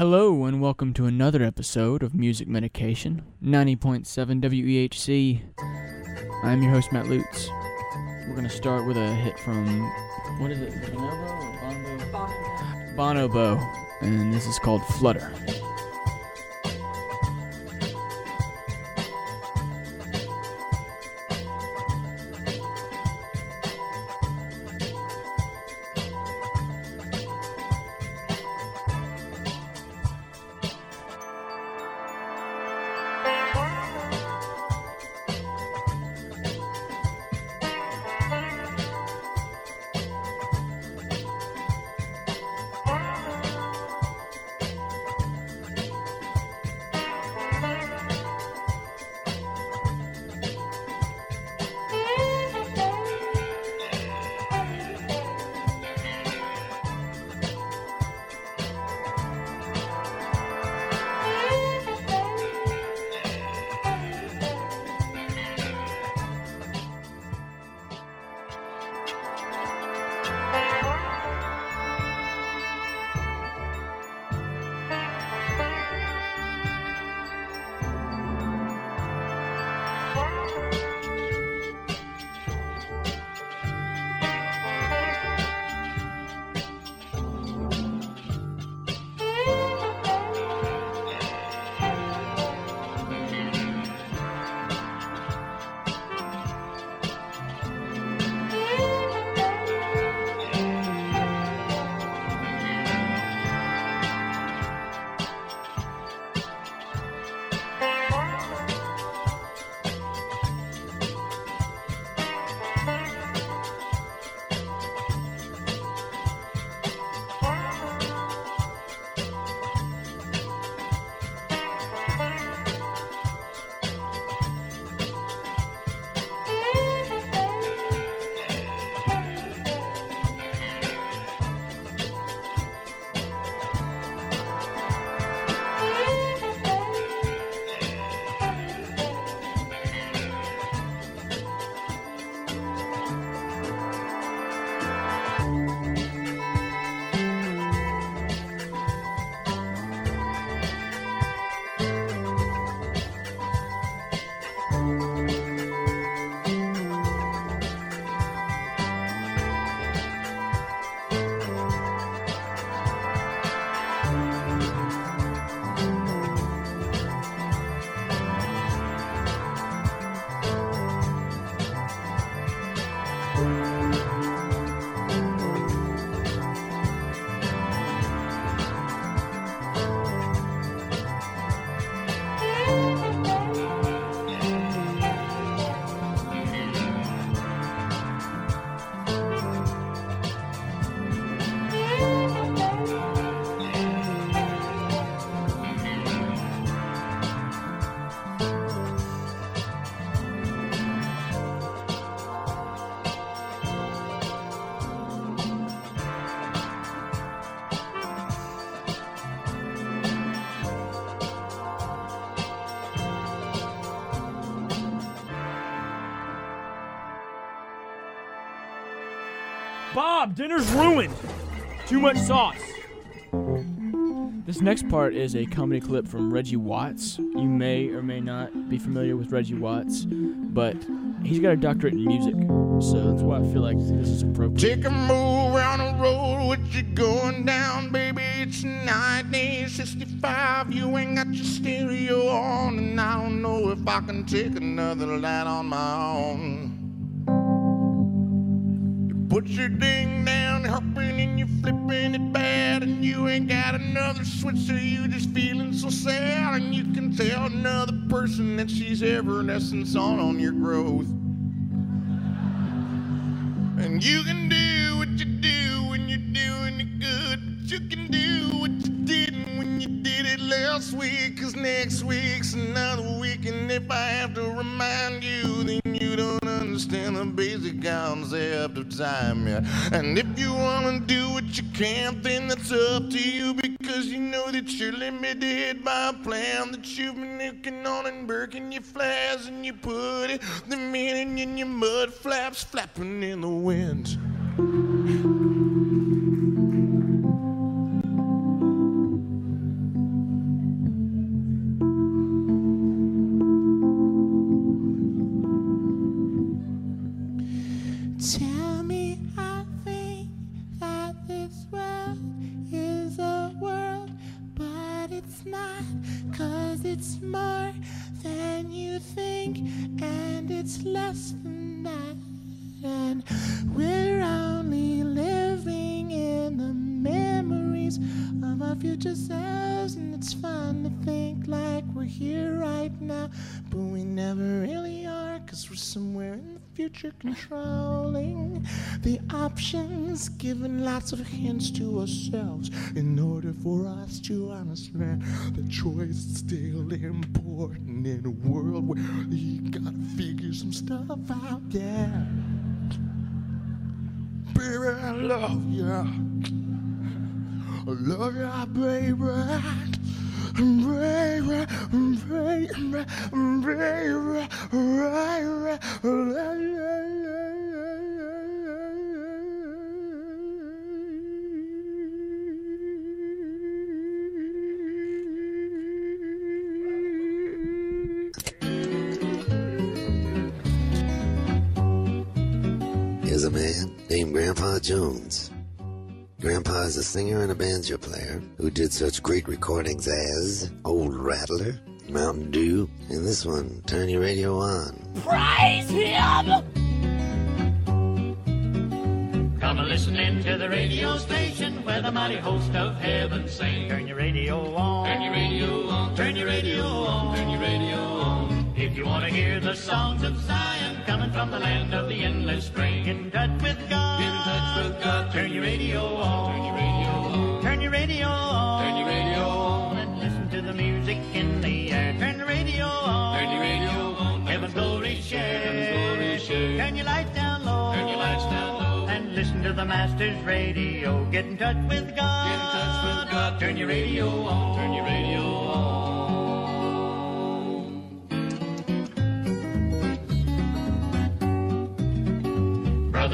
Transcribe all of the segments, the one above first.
Hello and welcome to another episode of Music Medication, 90.7 WEHC. I'm your host Matt Lutz. We're gonna start with a hit from what is it? Bonobo or Bonobo? Bonobo, and this is called Flutter. Bob, dinner's ruined. Too much sauce. This next part is a comedy clip from Reggie Watts. You may or may not be familiar with Reggie Watts, but he's got a doctorate in music, so that's why I feel like this is appropriate. Take a move around the road, what you going down, baby? It's 1965. You ain't got your stereo on, and I don't know if I can take another light on my own. Put your ding down, hopping and you're flipping it bad, and you ain't got another switch, so you just feeling so sad, and you can tell another person that she's evanescence on on your growth. And you can do what you do when you're doing it good, but you can do what you didn't when you did it last week, cause next week's another week, and if I have to remind you, then you don't understand the basic concept of time yet. And if you wanna do what you can, then that's up to you, because you know that you're limited by a plan that you've been working on and working your flags, and you put it, the meaning in your mud flaps flapping in the wind. It's more future controlling the options, giving lots of hints to ourselves in order for us to understand the choice is still important in a world where you gotta figure some stuff out. Yeah, baby, I love ya. I love ya, baby. Here's a man named Grandpa Jones. Grandpa is a singer and a banjo player who did such great recordings as Old Rattler, Mountain Dew, and this one, Turn Your Radio On. Praise Him! Come a listening to the radio station where the mighty host of heaven sing. Turn your radio on. Turn your radio on. Turn your radio on. Turn your radio on. If you want to hear the songs of Zion coming from the land of the endless spring, get in touch with God. Get in touch with God. Turn your radio on. Turn your radio on. Turn your radio on. Turn your radio on. And listen to the music in the air. Turn the radio on. Turn your radio on. Heaven's glory share. Heaven's glory share. Turn your lights down low. Turn your lights down low. And listen to the Master's radio. Get in touch with God. Get in touch with God. Turn your radio on. Turn your radio on.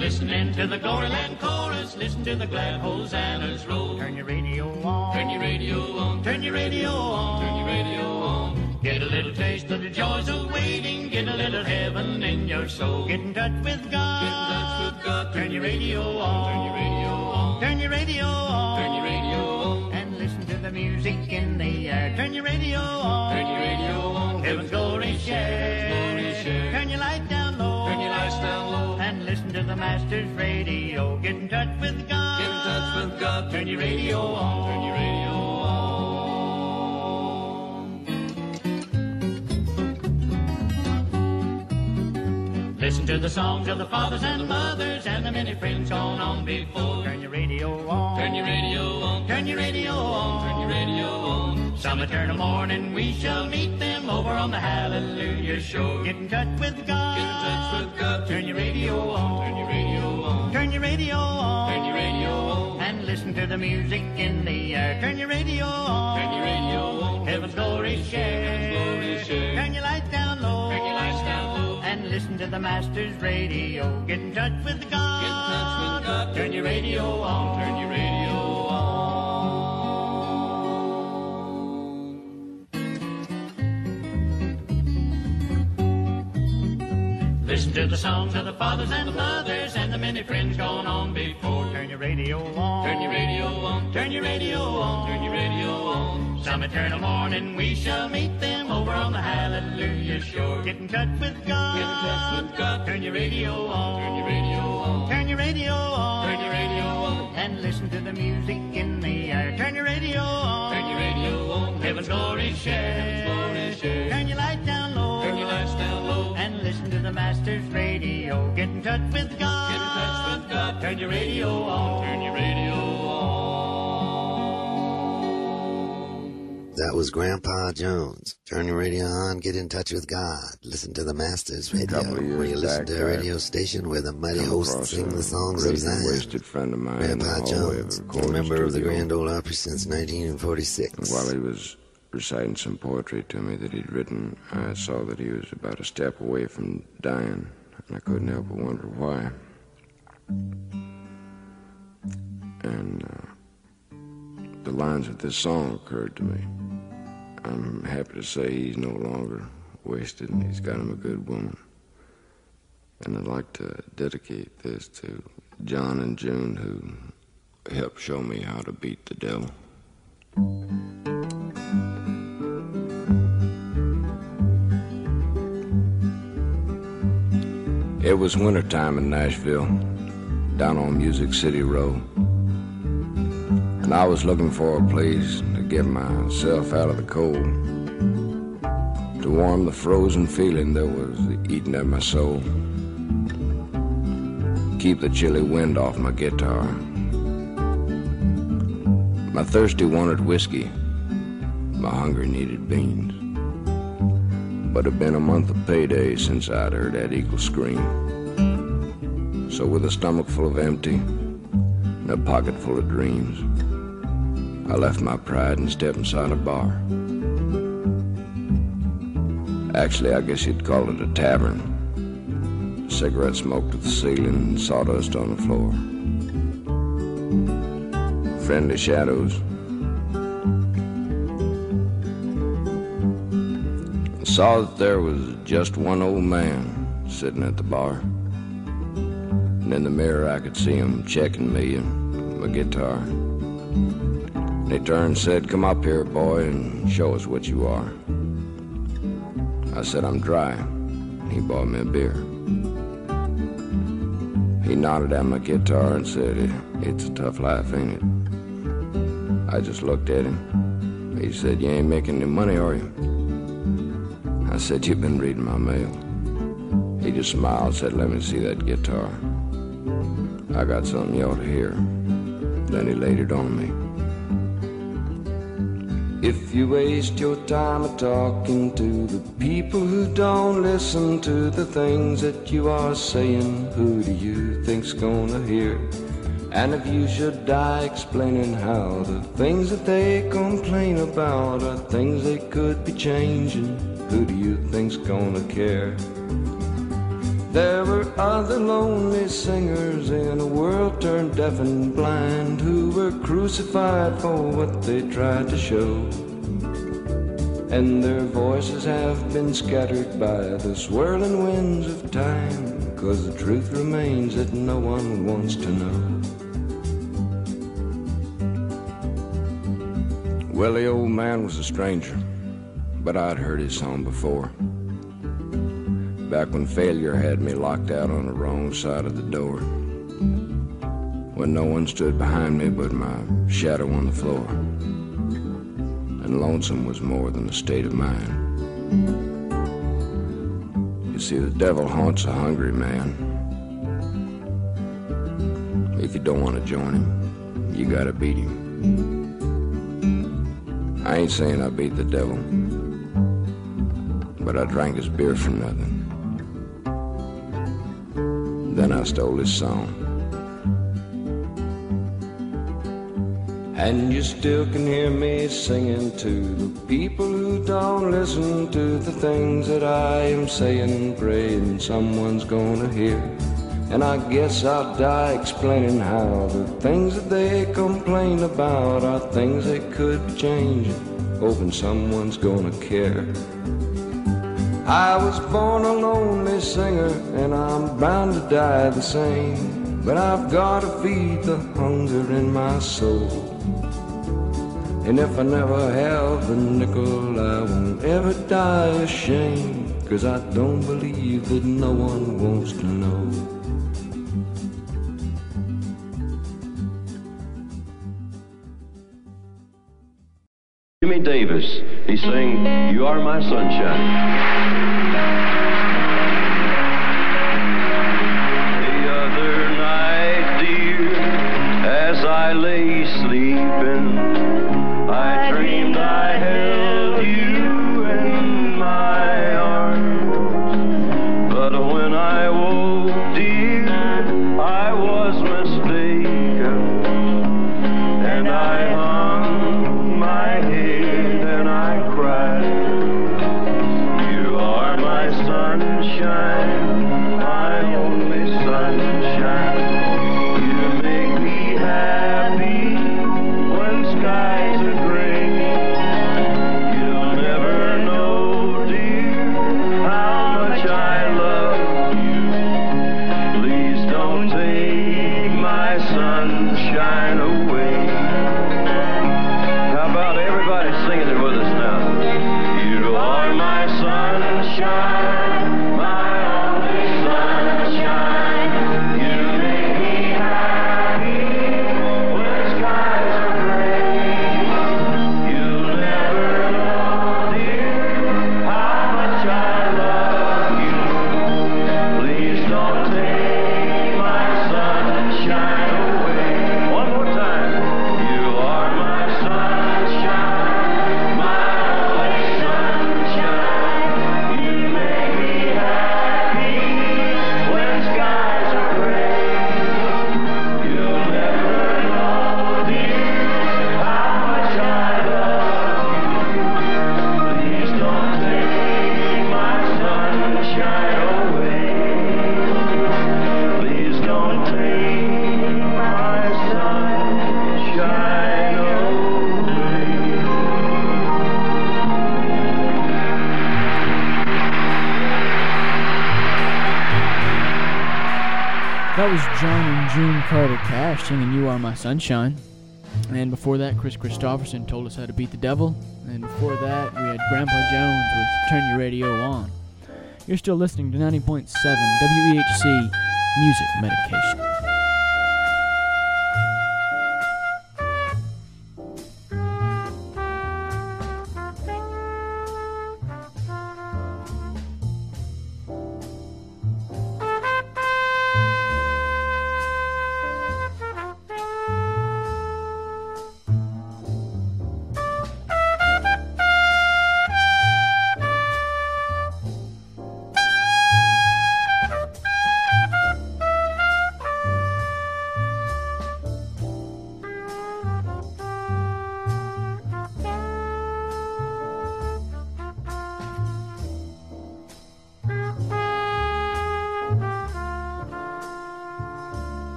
Listening to the Gloryland chorus, listen to the glad hosannas roll. Turn your radio on. Turn your radio on. Turn your radio on. Turn your radio on. Get a little taste of the joys of waiting. Get a little heaven in your soul. Get in touch with God. Get in touch with God. Turn your radio on. Turn your radio on. Turn your radio on. Turn your radio on. And listen to the music in the air. Turn your radio on. Turn your radio on. Heaven's glory share. Heaven's glory share. Turn your light down the Master's radio. Get in touch with God. Get in touch with God. Turn your radio on. Turn your radio on. To the songs of the fathers and the mothers and the many friends gone on before. Turn your radio on. Turn your radio on. Turn your radio on. Turn your radio on. Some eternal morning we shall meet them over on the Hallelujah shore. Get in touch with God. Get in touch with God. Turn your radio on. Turn your radio on. Turn your radio on. Turn your radio on. And listen to the music in the air. Turn your radio on. Turn your radio on. Heaven's glory share. Heaven's glory share. Turn your lights down listen to the Master's radio. Get in touch with God. Get in touch with God. Turn your radio on. Turn your radio on. Listen to the songs of the fathers and the mothers and the many friends gone on before. Turn your radio on. Turn your radio on. Turn your radio on. Turn your radio on. Some eternal morning we shall meet them over on the Hallelujah shore. Get in touch with God. Get in touch with God. Turn your radio on. Turn your radio on. Turn your radio on. Turn your radio on. And listen to the music in the air. Turn your radio on. Turn your radio on. Heaven's glory share. Heaven's glory share. Turn your light down low. Turn your lights down low. And listen to the Master's radio. Get in touch with God. Get in touch with God. Turn your radio on. Turn your radio on. That was Grandpa Jones. Turn your radio on, get in touch with God. Listen to the Masters Radio, couple of years where you listen to a radio station where the mighty hosts sing the songs of Zion. wasted friend of mine Grandpa hallway of Jones, a member of the. Grand Ole Opry since 1946. While he was reciting some poetry to me that he'd written, I saw that he was about a step away from dying, and I couldn't help but wonder why. And uh, the lines of this song occurred to me. I'm happy to say he's no longer wasted and he's got him a good woman. And I'd like to dedicate this to John and June, who helped show me how to beat the devil. It was wintertime in Nashville, down on Music City Road. And I was looking for a place get myself out of the cold, to warm the frozen feeling that was eating at my soul, keep the chilly wind off my guitar. My thirsty wanted whiskey, my hunger needed beans. But it'd been a month of payday since I'd heard that eagle scream. So with a stomach full of empty and a pocket full of dreams, I left my pride and stepped inside a bar. Actually, I guess you'd call it a tavern. Cigarette smoke to the ceiling and sawdust on the floor. Friendly shadows. I saw that there was just one old man sitting at the bar. And in the mirror, I could see him checking me and my guitar. And he turned and said, Come up here, boy, and show us what you are. I said, I'm dry. And he bought me a beer. He nodded at my guitar and said, It's a tough life, ain't it? I just looked at him. He said, You ain't making any money, are you? I said, You've been reading my mail. He just smiled and said, Let me see that guitar. I got something you ought to hear. Then he laid it on me. If you waste your time talking to the people who don't listen to the things that you are saying, who do you think's gonna hear? And if you should die explaining how the things that they complain about are things they could be changing, who do you think's gonna care? There were other lonely singers in a world turned deaf and blind who were crucified for what they tried to show. And their voices have been scattered by the swirling winds of time, cause the truth remains that no one wants to know. Well, the old man was a stranger, but I'd heard his song before. Back when failure had me locked out on the wrong side of the door. When no one stood behind me but my shadow on the floor. And lonesome was more than a state of mind. You see, the devil haunts a hungry man. If you don't want to join him, you gotta beat him. I ain't saying I beat the devil, but I drank his beer for nothing. Then I stole his song. And you still can hear me singing to the people who don't listen to the things that I am saying, praying someone's gonna hear. And I guess I'll die explaining how the things that they complain about are things they could be hoping someone's gonna care. I was born a lonely singer, and I'm bound to die the same. But I've gotta feed the hunger in my soul. And if I never have a nickel, I won't ever die ashamed. Cause I don't believe that no one wants to know. Jimmy Davis. He sang You Are My Sunshine. The other night, dear, as I lay sleeping, I dreamed I held Sunshine. And before that, Kris Kristofferson told us how to beat the devil. And before that, we had Grandpa Jones with Turn Your Radio On. You're still listening to 90.7 WEHC Music Medication.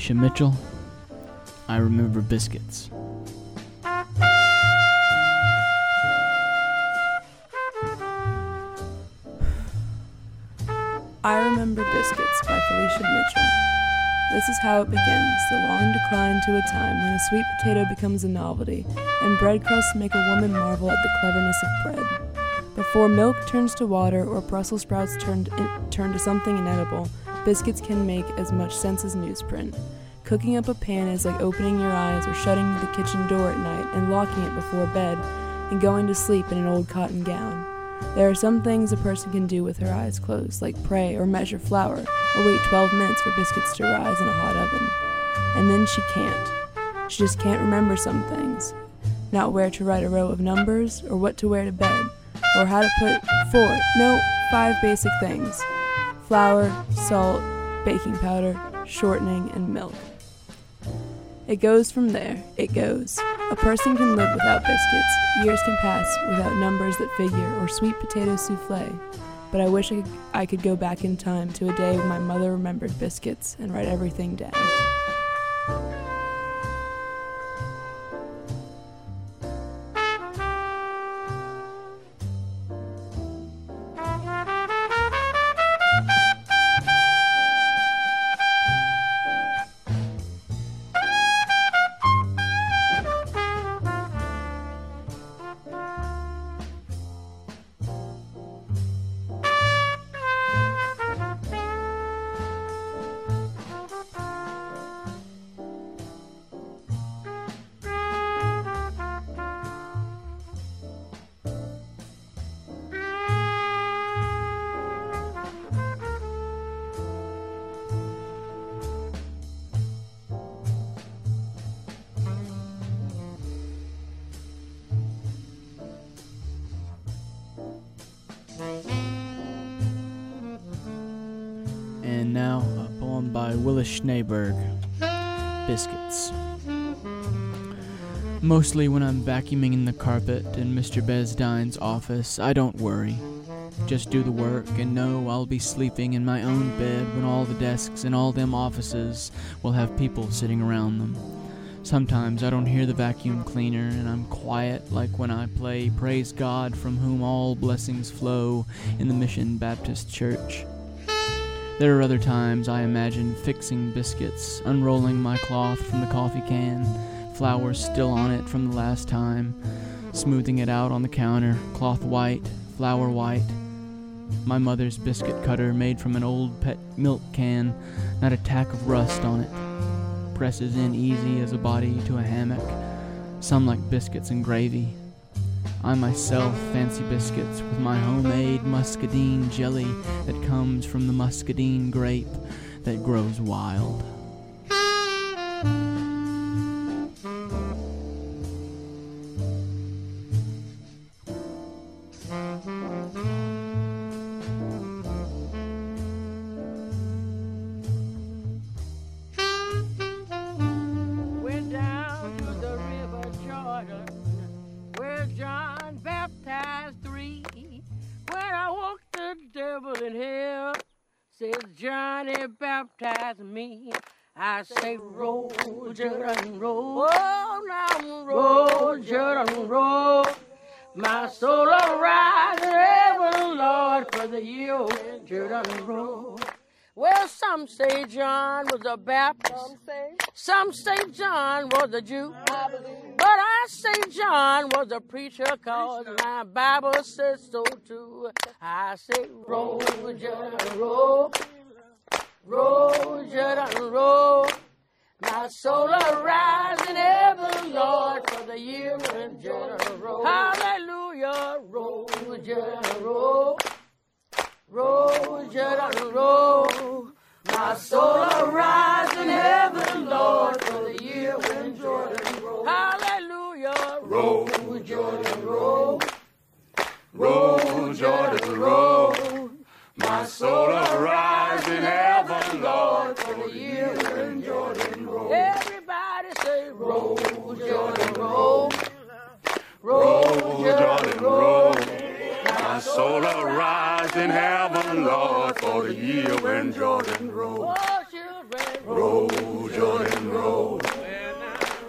Felicia Mitchell. I remember biscuits. I Remember Biscuits by Felicia Mitchell. This is how it begins the long decline to a time when a sweet potato becomes a novelty, and bread crusts make a woman marvel at the cleverness of bread. Before milk turns to water or Brussels sprouts turn, in, turn to something inedible, biscuits can make as much sense as newsprint. Cooking up a pan is like opening your eyes or shutting the kitchen door at night and locking it before bed and going to sleep in an old cotton gown. There are some things a person can do with her eyes closed, like pray or measure flour, or wait 12 minutes for biscuits to rise in a hot oven. And then she can't. She just can't remember some things. Not where to write a row of numbers, or what to wear to bed, or how to put four, no, five basic things flour, salt, baking powder, shortening, and milk. It goes from there. It goes. A person can live without biscuits. Years can pass without numbers that figure or sweet potato souffle. But I wish I could, go back in time to a day when my mother remembered biscuits and write everything down. Schneeberg Biscuits. Mostly when I'm vacuuming in the carpet in Mr. Besdine's office, I don't worry. Just do the work and know I'll be sleeping in my own bed when all the desks in all them offices will have people sitting around them. Sometimes I don't hear the vacuum cleaner and I'm quiet like when I play Praise God from whom all blessings flow in the Mission Baptist Church. There are other times I imagine fixing biscuits, unrolling my cloth from the coffee can, flour still on it from the last time, smoothing it out on the counter, cloth white, flour white. My mother's biscuit cutter made from an old pet milk can, not a tack of rust on it. Presses in easy as a body to a hammock, some like biscuits and gravy. I myself fancy biscuits with my homemade muscadine jelly that comes from the muscadine grape that grows wild. Me. I say, roll, Jordan, roll. Oh, now roll, Jordan, roll. My soul arise in heaven, Lord, for the year Jordan roll. Well, some say John was a Baptist. Some say John was a Jew. But I say John was a preacher, cause my Bible says so too. I say, roll, Jordan, roll. Roll, Jordan, roll. My soul arise in heaven, Lord, for the year when Jordan roll. Hallelujah, roll, Jordan, roll. Roll, Jordan, roll. My soul arise in heaven, Lord, for the year when Jordan roll. Hallelujah, roll, Jordan, roll. Roll, Jordan, roll. My soul arise Roll, Jordan, roll. My soul arise in heaven, Lord, for the year when Jordan roll. Oh, Roll, Jordan, roll.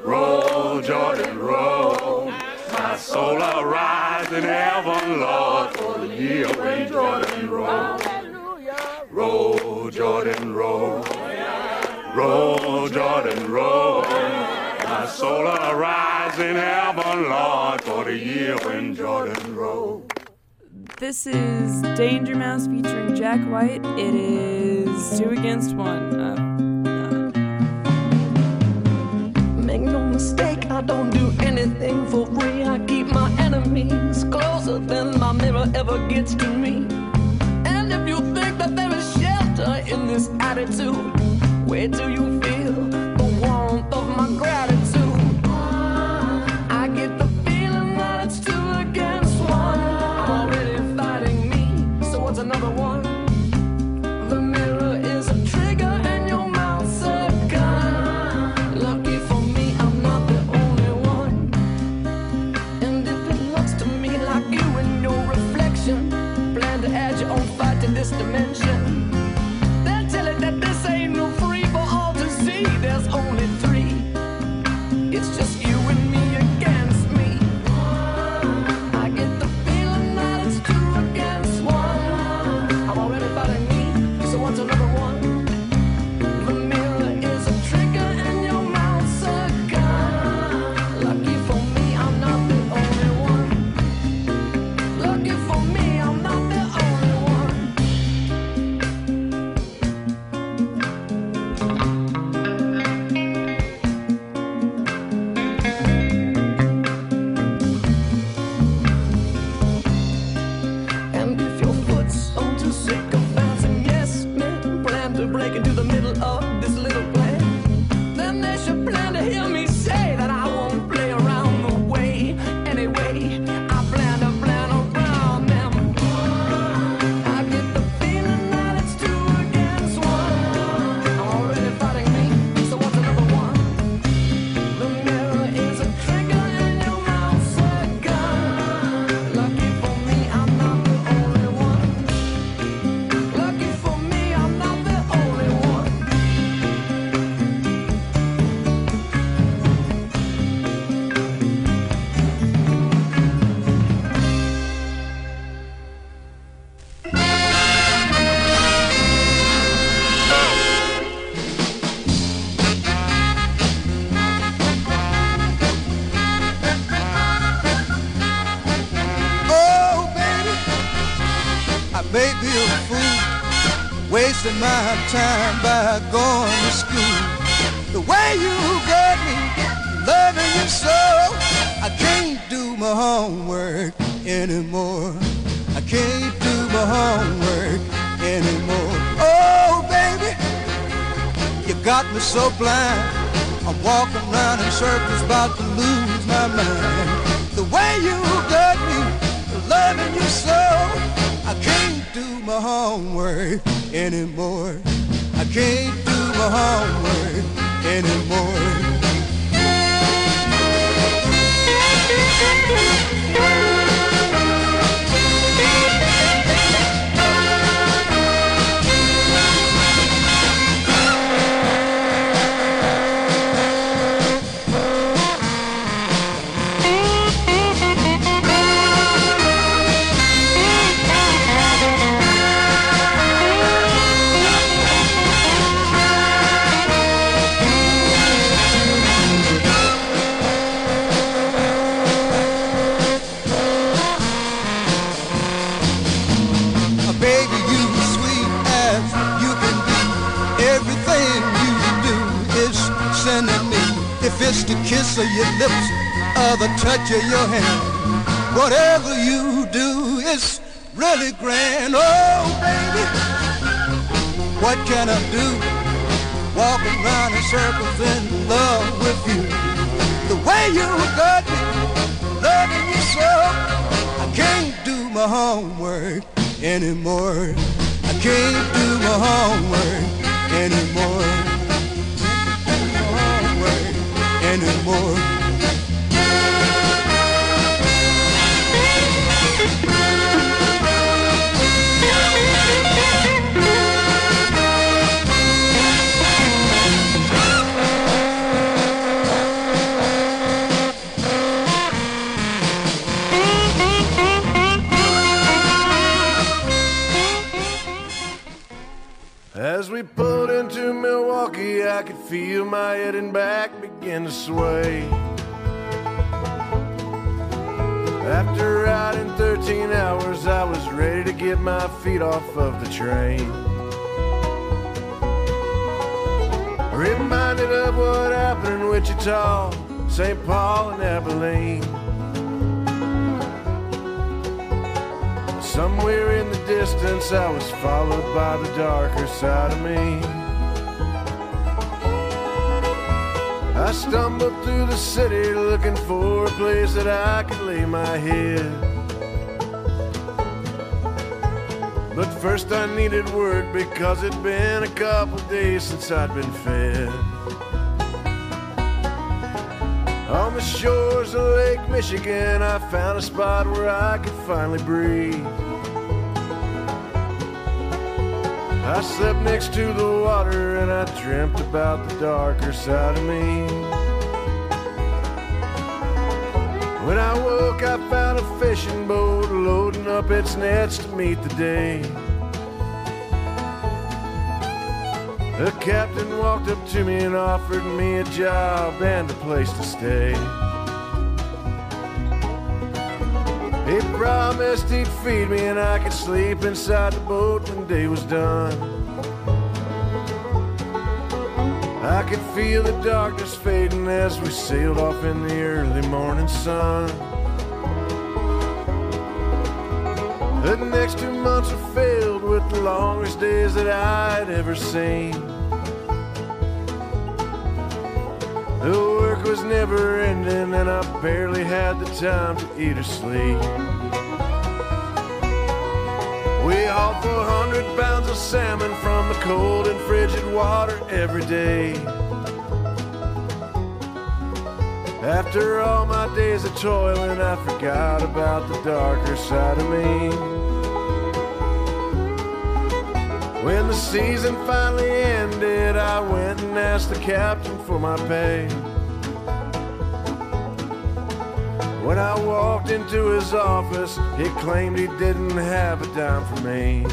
Roll, Jordan, roll. My soul arise in heaven, Lord, for the year when Jordan roll. Hallelujah, Roll, Jordan, roll. Roll, Jordan, roll. My soul arise in heaven, Lord, for the year when Jordan roll. This is Danger Mouse featuring Jack White. It is two against one. Uh, Make no mistake, I don't do anything for free. I keep my enemies closer than my mirror ever gets to me. And if you think that there is shelter in this attitude, where do you feel A fool, wasting my time by going to school. The way you got me, loving you so, I can't do my homework anymore. I can't do my homework anymore. Oh, baby, you got me so blind. I'm walking around in circles, about to lose my mind. The way you got me, loving you so, I can't do my homework anymore. I can't do my homework anymore. It's the kiss of your lips or the touch of your hand, whatever you do, it's really grand. Oh, baby, what can I do? Walking around in circles in love with you. The way you got me, loving you so, I can't do my homework anymore. I can't do my homework anymore. Anymore. As we into Milwaukee, I could feel my head and back begin to sway. After riding 13 hours, I was ready to get my feet off of the train. Reminded of what happened in Wichita, St. Paul, and Abilene. Somewhere in the distance, I was followed by the darker side of me. I stumbled through the city looking for a place that I could lay my head. But first, I needed work because it'd been a couple days since I'd been fed. On the shores of Lake Michigan, I found a spot where I could finally breathe. I slept next to the water and I dreamt about the darker side of me. When I woke, I found a fishing boat loading up its nets to meet the day. The captain walked up to me and offered me a job and a place to stay. He promised he'd feed me and I could sleep inside the boat when day was done. I could feel the darkness fading as we sailed off in the early morning sun. The next two months were filled with the longest days that I'd ever seen. The work was never ending, and I barely had the time to eat or sleep. We hauled 400 pounds of salmon from the cold and frigid water every day. After all my days of toiling, I forgot about the darker side of me. When the season finally ended, I went and asked the captain for my pay. When I walked into his office, he claimed he didn't have a dime for me.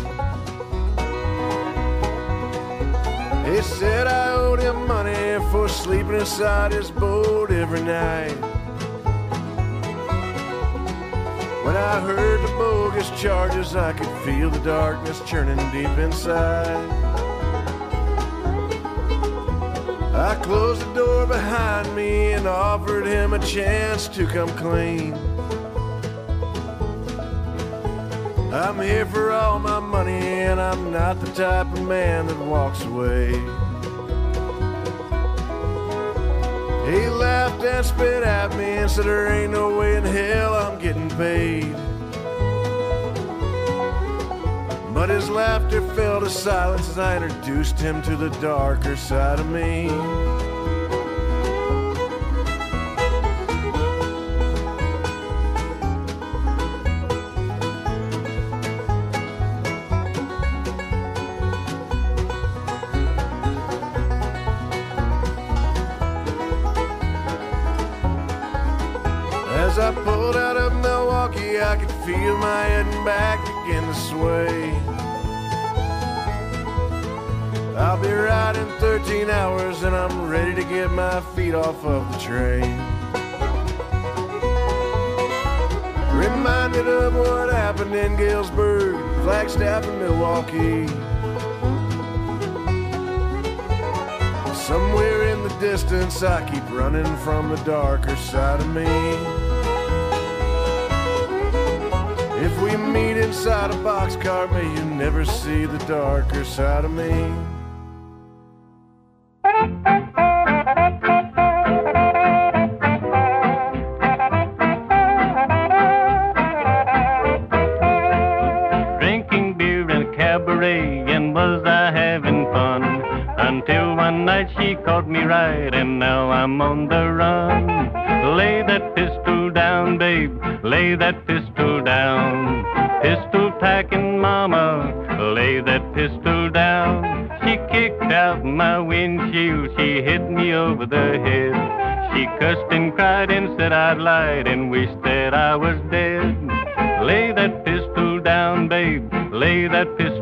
He said I owed him money for sleeping inside his boat every night. When I heard the bogus charges, I could feel the darkness churning deep inside. I closed the door behind me and offered him a chance to come clean. I'm here for all my money, and I'm not the type of man that walks away. He laughed and spit at me and said, There ain't no way in hell I'm getting paid. But his laughter fell to silence as I introduced him to the darker side of me. this way. I'll be riding 13 hours and I'm ready to get my feet off of the train. Reminded of what happened in Galesburg, Flagstaff, and Milwaukee. Somewhere in the distance, I keep running from the darker side of me. we meet inside a boxcar, may you never see the darker side of me. Drinking beer in a cabaret, and was I having fun? Until one night she caught me right, and now I'm on the run. Lay that pistol down, babe. Lay that me over the head. She cussed and cried and said I'd lied and wished that I was dead. Lay that pistol down, babe. Lay that pistol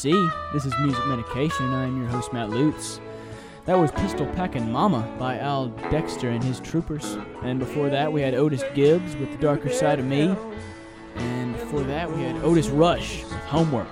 See, This is Music Medication, and I am your host, Matt Lutz. That was Pistol Packin' Mama by Al Dexter and his troopers. And before that, we had Otis Gibbs with The Darker Side of Me. And before that, we had Otis Rush with Homework.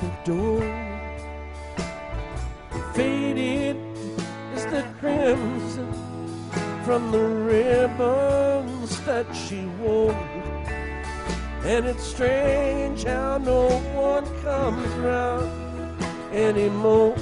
The door. Faded is the crimson from the ribbons that she wore. And it's strange how no one comes round anymore.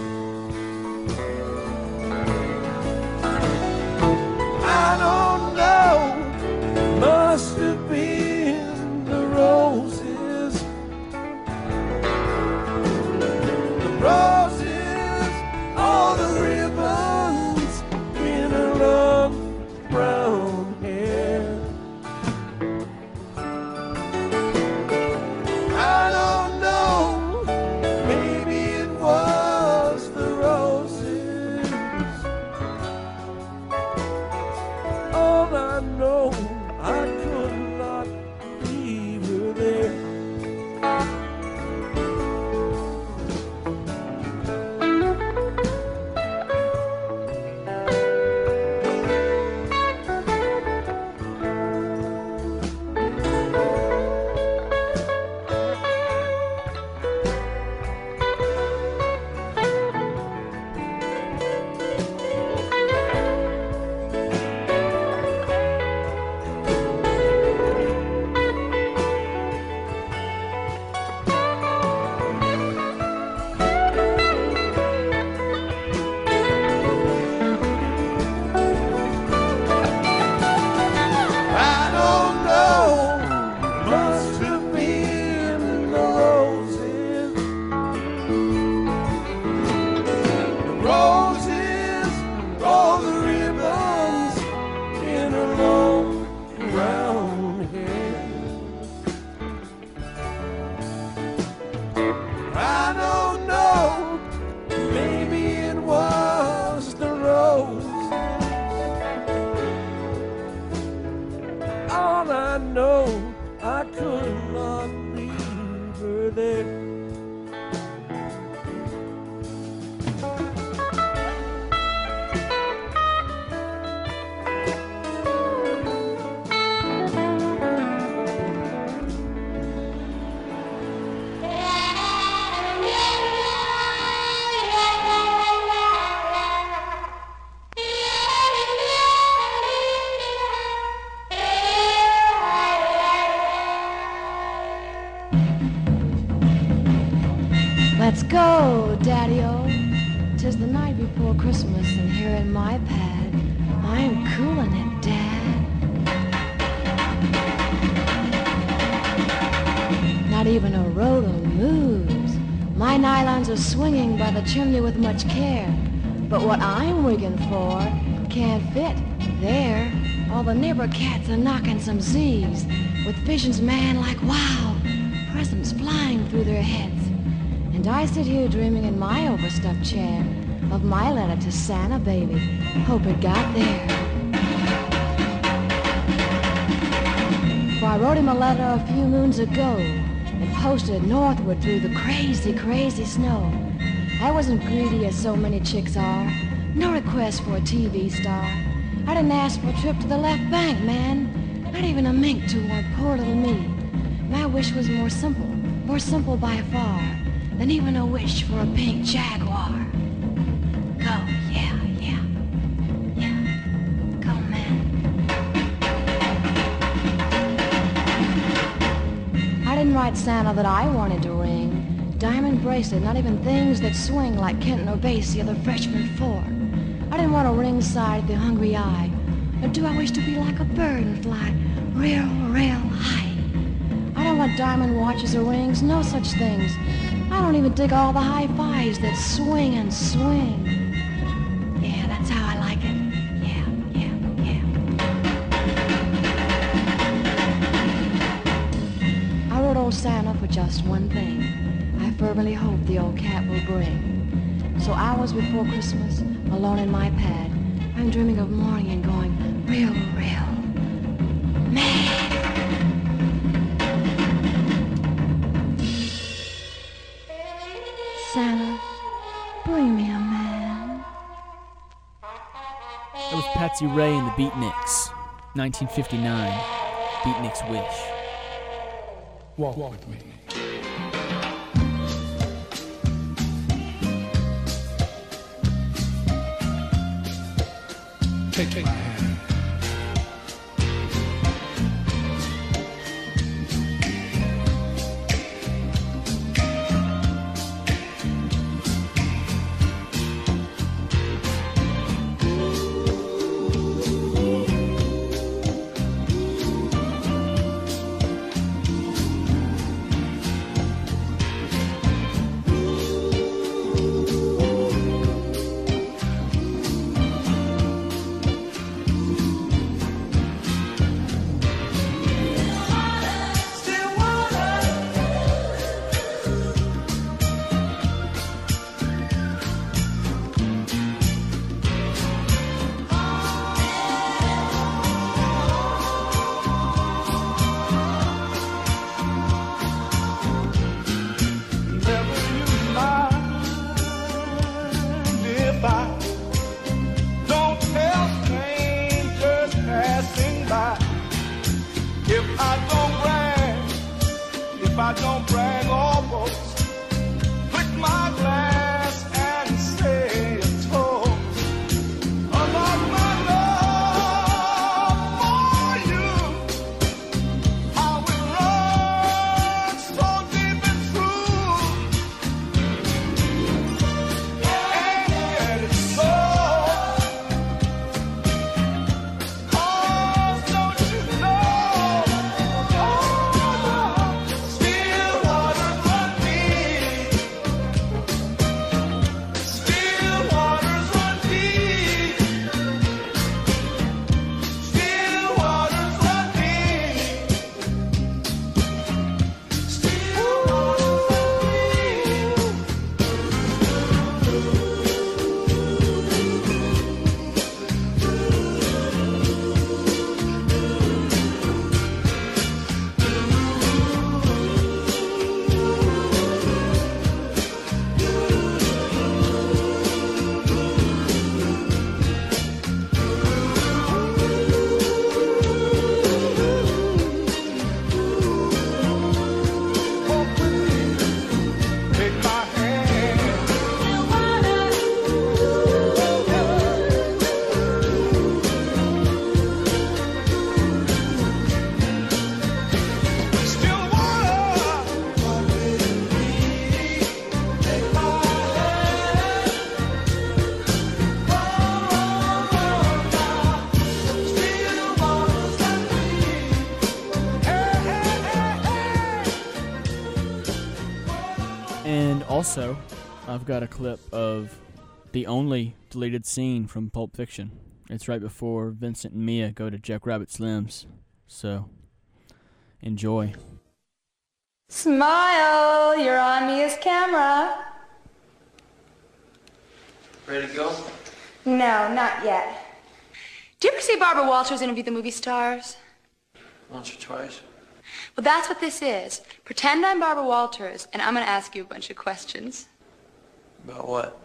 Let's go, Daddy-O. Tis the night before Christmas, and here in my pad, I'm cooling it, Dad. Not even a roto moves. My nylons are swinging by the chimney with much care. But what I'm wigging for can't fit there. All the neighbor cats are knocking some Z's, with visions, man, like wow, presents flying through their heads. And I sit here dreaming in my overstuffed chair of my letter to Santa, baby. Hope it got there. For I wrote him a letter a few moons ago and posted it northward through the crazy, crazy snow. I wasn't greedy as so many chicks are. No request for a TV star. I didn't ask for a trip to the left bank, man. Not even a mink to toward poor little me. My wish was more simple, more simple by far. Than even a wish for a pink jaguar. Go, yeah, yeah, yeah. Go, man. I didn't write Santa that I wanted to ring. Diamond bracelet, not even things that swing like Kenton or Basie or the freshman four. I didn't want a ringside the hungry i. Or do I wish to be like a bird and fly real, real high? I don't want diamond watches or rings, no such things. I don't even dig all the high fives that swing and swing. Yeah, that's how I like it. Yeah, yeah, yeah. I wrote old Santa for just one thing. I fervently hope the old cat will bring. So hours before Christmas, alone in my pad, I'm dreaming of morning and going real, real mad. Patsy Raye and the Beatniks, 1959. Beatniks Wish. Walk with me. Take, take my hand. Don't brag also, I've got a clip of the only deleted scene from Pulp Fiction. It's right before Vincent and Mia go to Jack Rabbit Slim's. So, enjoy. Smile, you're on Mia's camera. Ready to go? No, not yet. Do you ever see Barbara Walters interview the movie stars? Once or twice. Well, that's what this is. Pretend I'm Barbara Walters, and I'm going to ask you a bunch of questions. About what?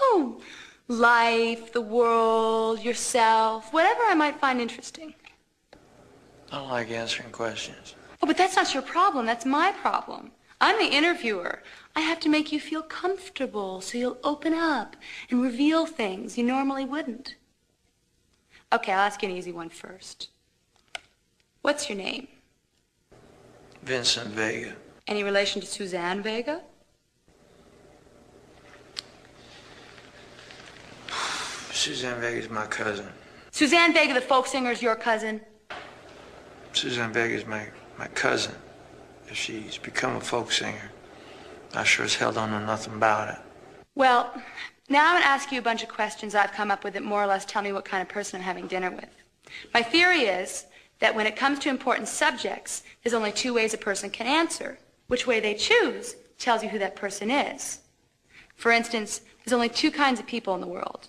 Oh, life, the world, yourself, whatever I might find interesting. I don't like answering questions. Oh, but that's not your problem. That's my problem. I'm the interviewer. I have to make you feel comfortable so you'll open up and reveal things you normally wouldn't. Okay, I'll ask you an easy one first. What's your name? Vincent Vega. Any relation to Suzanne Vega? Suzanne Vega is my cousin. Suzanne Vega, the folk singer, is your cousin? Suzanne Vega's my, my cousin. If she's become a folk singer, I sure as hell don't know nothing about it. Well, now I'm going to ask you a bunch of questions I've come up with that more or less tell me what kind of person I'm having dinner with. My theory is that when it comes to important subjects, there's only two ways a person can answer. Which way they choose tells you who that person is. For instance, there's only two kinds of people in the world.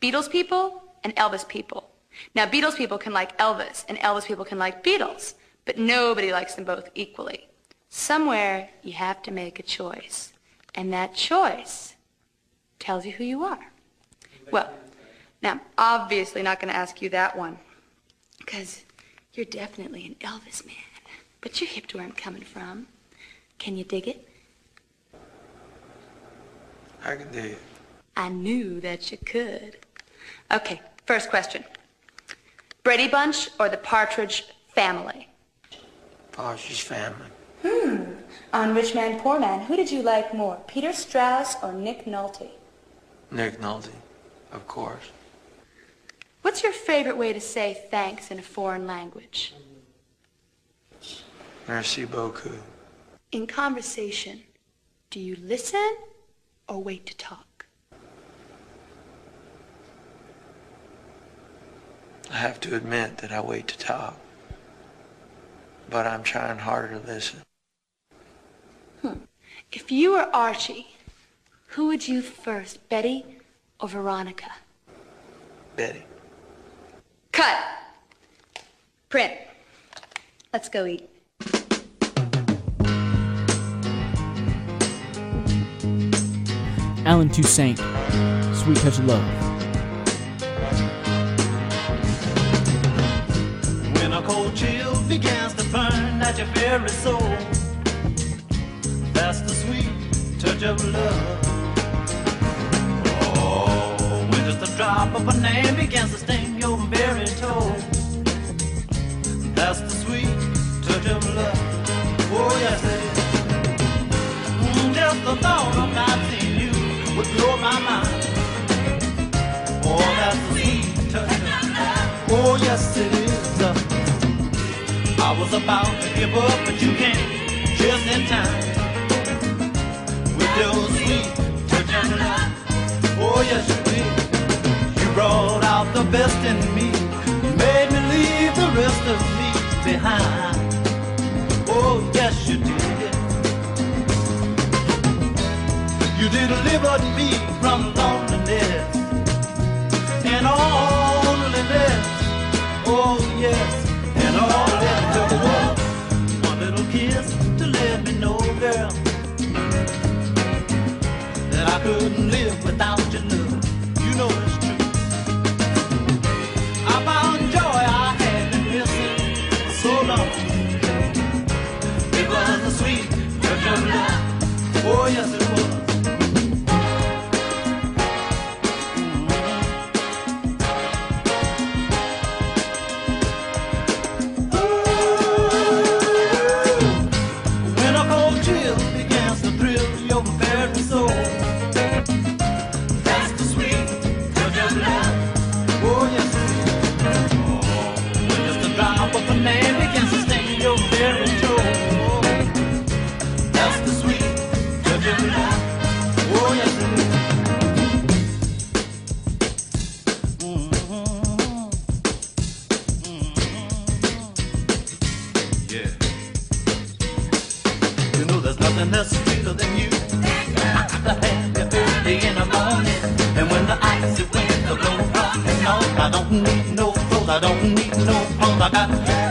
Beatles people and Elvis people. Now, Beatles people can like Elvis, and Elvis people can like Beatles, but nobody likes them both equally. Somewhere you have to make a choice, and that choice tells you who you are. Well, now, I'm obviously not going to ask you that one, because you're definitely an Elvis man, but you're hip to where I'm coming from. Can you dig it? I can dig it. I knew that you could. Okay, first question. Brady Bunch or the Partridge Family? Partridge family. Hmm. On Rich Man, Poor Man, who did you like more, Peter Strauss or Nick Nolte? Nick Nolte, of course. What's your favorite way to say thanks in a foreign language? Merci beaucoup. In conversation, do you listen or wait to talk? I have to admit that I wait to talk. But I'm trying harder to listen. Hmm. If you were Archie, who would you first, Betty or Veronica? Betty. Cut. Print. Let's go eat. Allen Toussaint, Sweet Touch of Love. When a cold chill begins to burn at your very soul, that's the sweet touch of love. Drop of a name begins to sting your very toe, that's the sweet touch of love. Oh, yes, it is. Mm, Just the thought of not seeing you would blow my mind. Oh, that's the sweet touch of love. Oh, yes, it is. I was about to give up, but you came just in time. With your sweet touch of love. Oh, yes, the best in me. Made me leave the rest of me behind. Oh, yes, you did. You delivered me from loneliness and all loneliness. Oh, yes, and all that took was one little kiss to let me know, girl, that I couldn't love. Oh, yes, it was. Need no clothes. I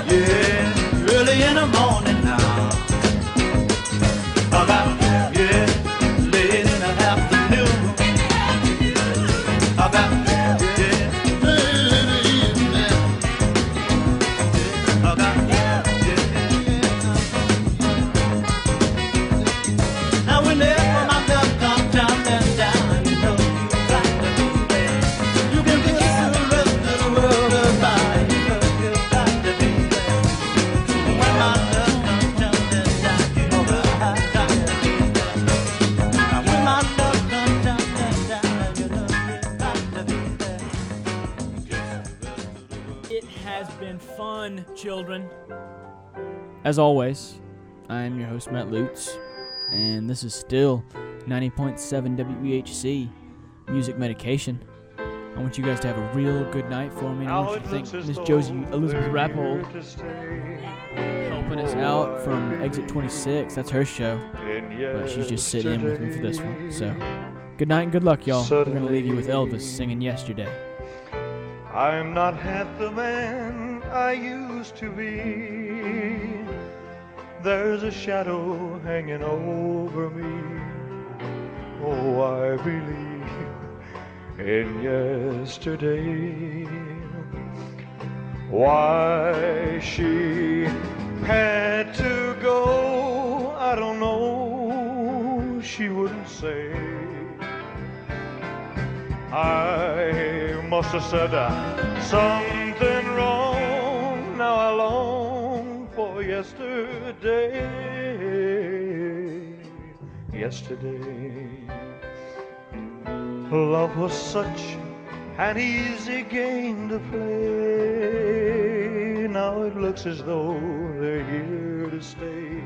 As always, I am your host, Matt Lutz, and this is still 90.7 WEHC Music Medication. I want you guys to have a real good night for me. I want you to thank Miss Josie Elizabeth Rappold helping us out from Exit 26. That's her show. But she's just sitting in with me for this one. So, good night and good luck, y'all. We're going to leave you with Elvis singing Yesterday. I'm not half the man I used to be. There's a shadow hanging over me. Oh, I believe in yesterday. Why she had to go, I don't know. She wouldn't say. I must have said uh, yesterday. Yesterday. Love was such an easy game to play. Now it looks as though they're here to stay.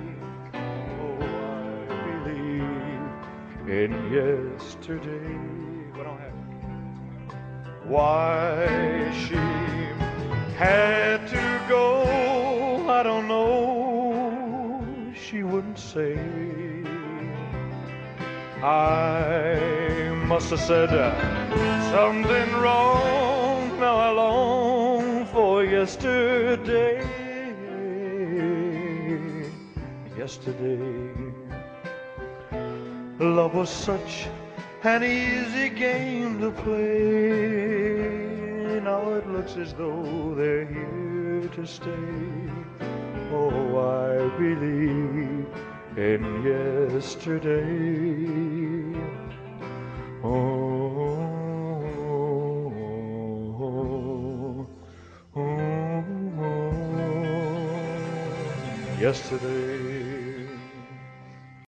Oh, I believe in yesterday. Why she had to go, I don't know. She wouldn't say. I must have said uh, something wrong. Now I long for yesterday. Yesterday, love was such an easy game to play. Now it looks as though they're to stay. Oh, I believe in yesterday. Oh, oh, oh, yesterday.